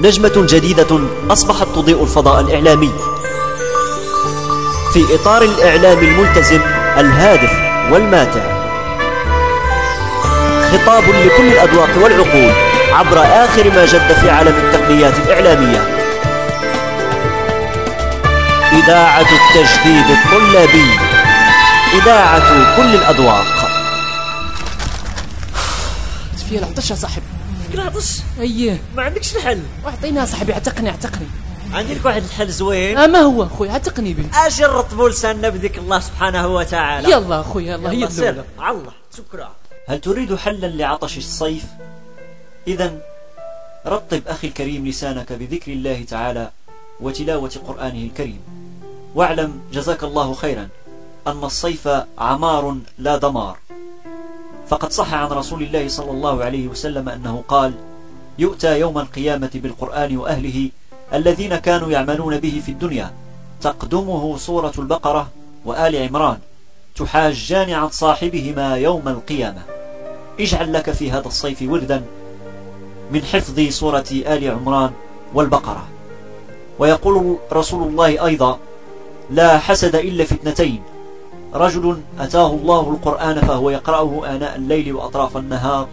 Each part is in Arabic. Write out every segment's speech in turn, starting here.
نجمة جديدة أصبحت تضيء الفضاء الإعلامي. في إطار الإعلام الملتزم الهادف والماتع. خطاب لكل الأذواق والعقول عبر آخر ما جد في عالم التقنيات الإعلامية. إذاعة التجديد الطلابي. إذاعة كل الأذواق. فيها العطش يا صاحبي فيك العطش إيه ما عندكش الحل؟ واعطينا يا صاحبي اعتقني اعتقني. عندي لك واحد الحل زوين؟ آه ما هو أخوي؟ اعتقني به أجي نرطبوا لساننا بذكر الله سبحانه وتعالى. يلا أخوي يلا هي يلا سير الله شكرا. هل تريد حلا لعطش الصيف؟ إذا رطب أخي الكريم لسانك بذكر الله تعالى وتلاوة قرآنه الكريم. واعلم جزاك الله خيرا أن الصيف عمار لا دمار. فقد صح عن رسول الله صلى الله عليه وسلم أنه قال يؤتى يوم القيامة بالقرآن وأهله الذين كانوا يعملون به في الدنيا تقدمه سورة البقرة وآل عمران تحاجان عن صاحبهما يوم القيامة. اجعل لك في هذا الصيف وردا من حفظ سورة آل عمران والبقرة. ويقول رسول الله أيضا لا حسد إلا في اثنتين رجل أتاه الله القرآن فهو يقرأه آناء الليل وأطراف النهار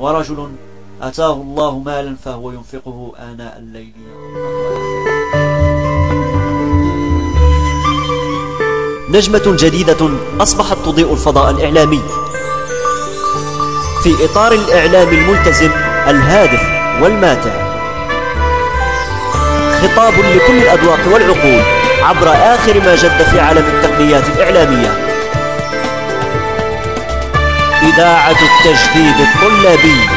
ورجل أتاه الله مالا فهو ينفقه آناء الليل. نجمة جديدة أصبحت تضيء الفضاء الإعلامي. في إطار الإعلام الملتزم الهادف والماتع. خطاب لكل الأذواق والعقول. عبر آخر ما جد في عالم التقنيات الإعلامية. إذاعة التجديد الطلابي.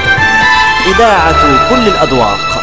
إذاعة كل الأذواق.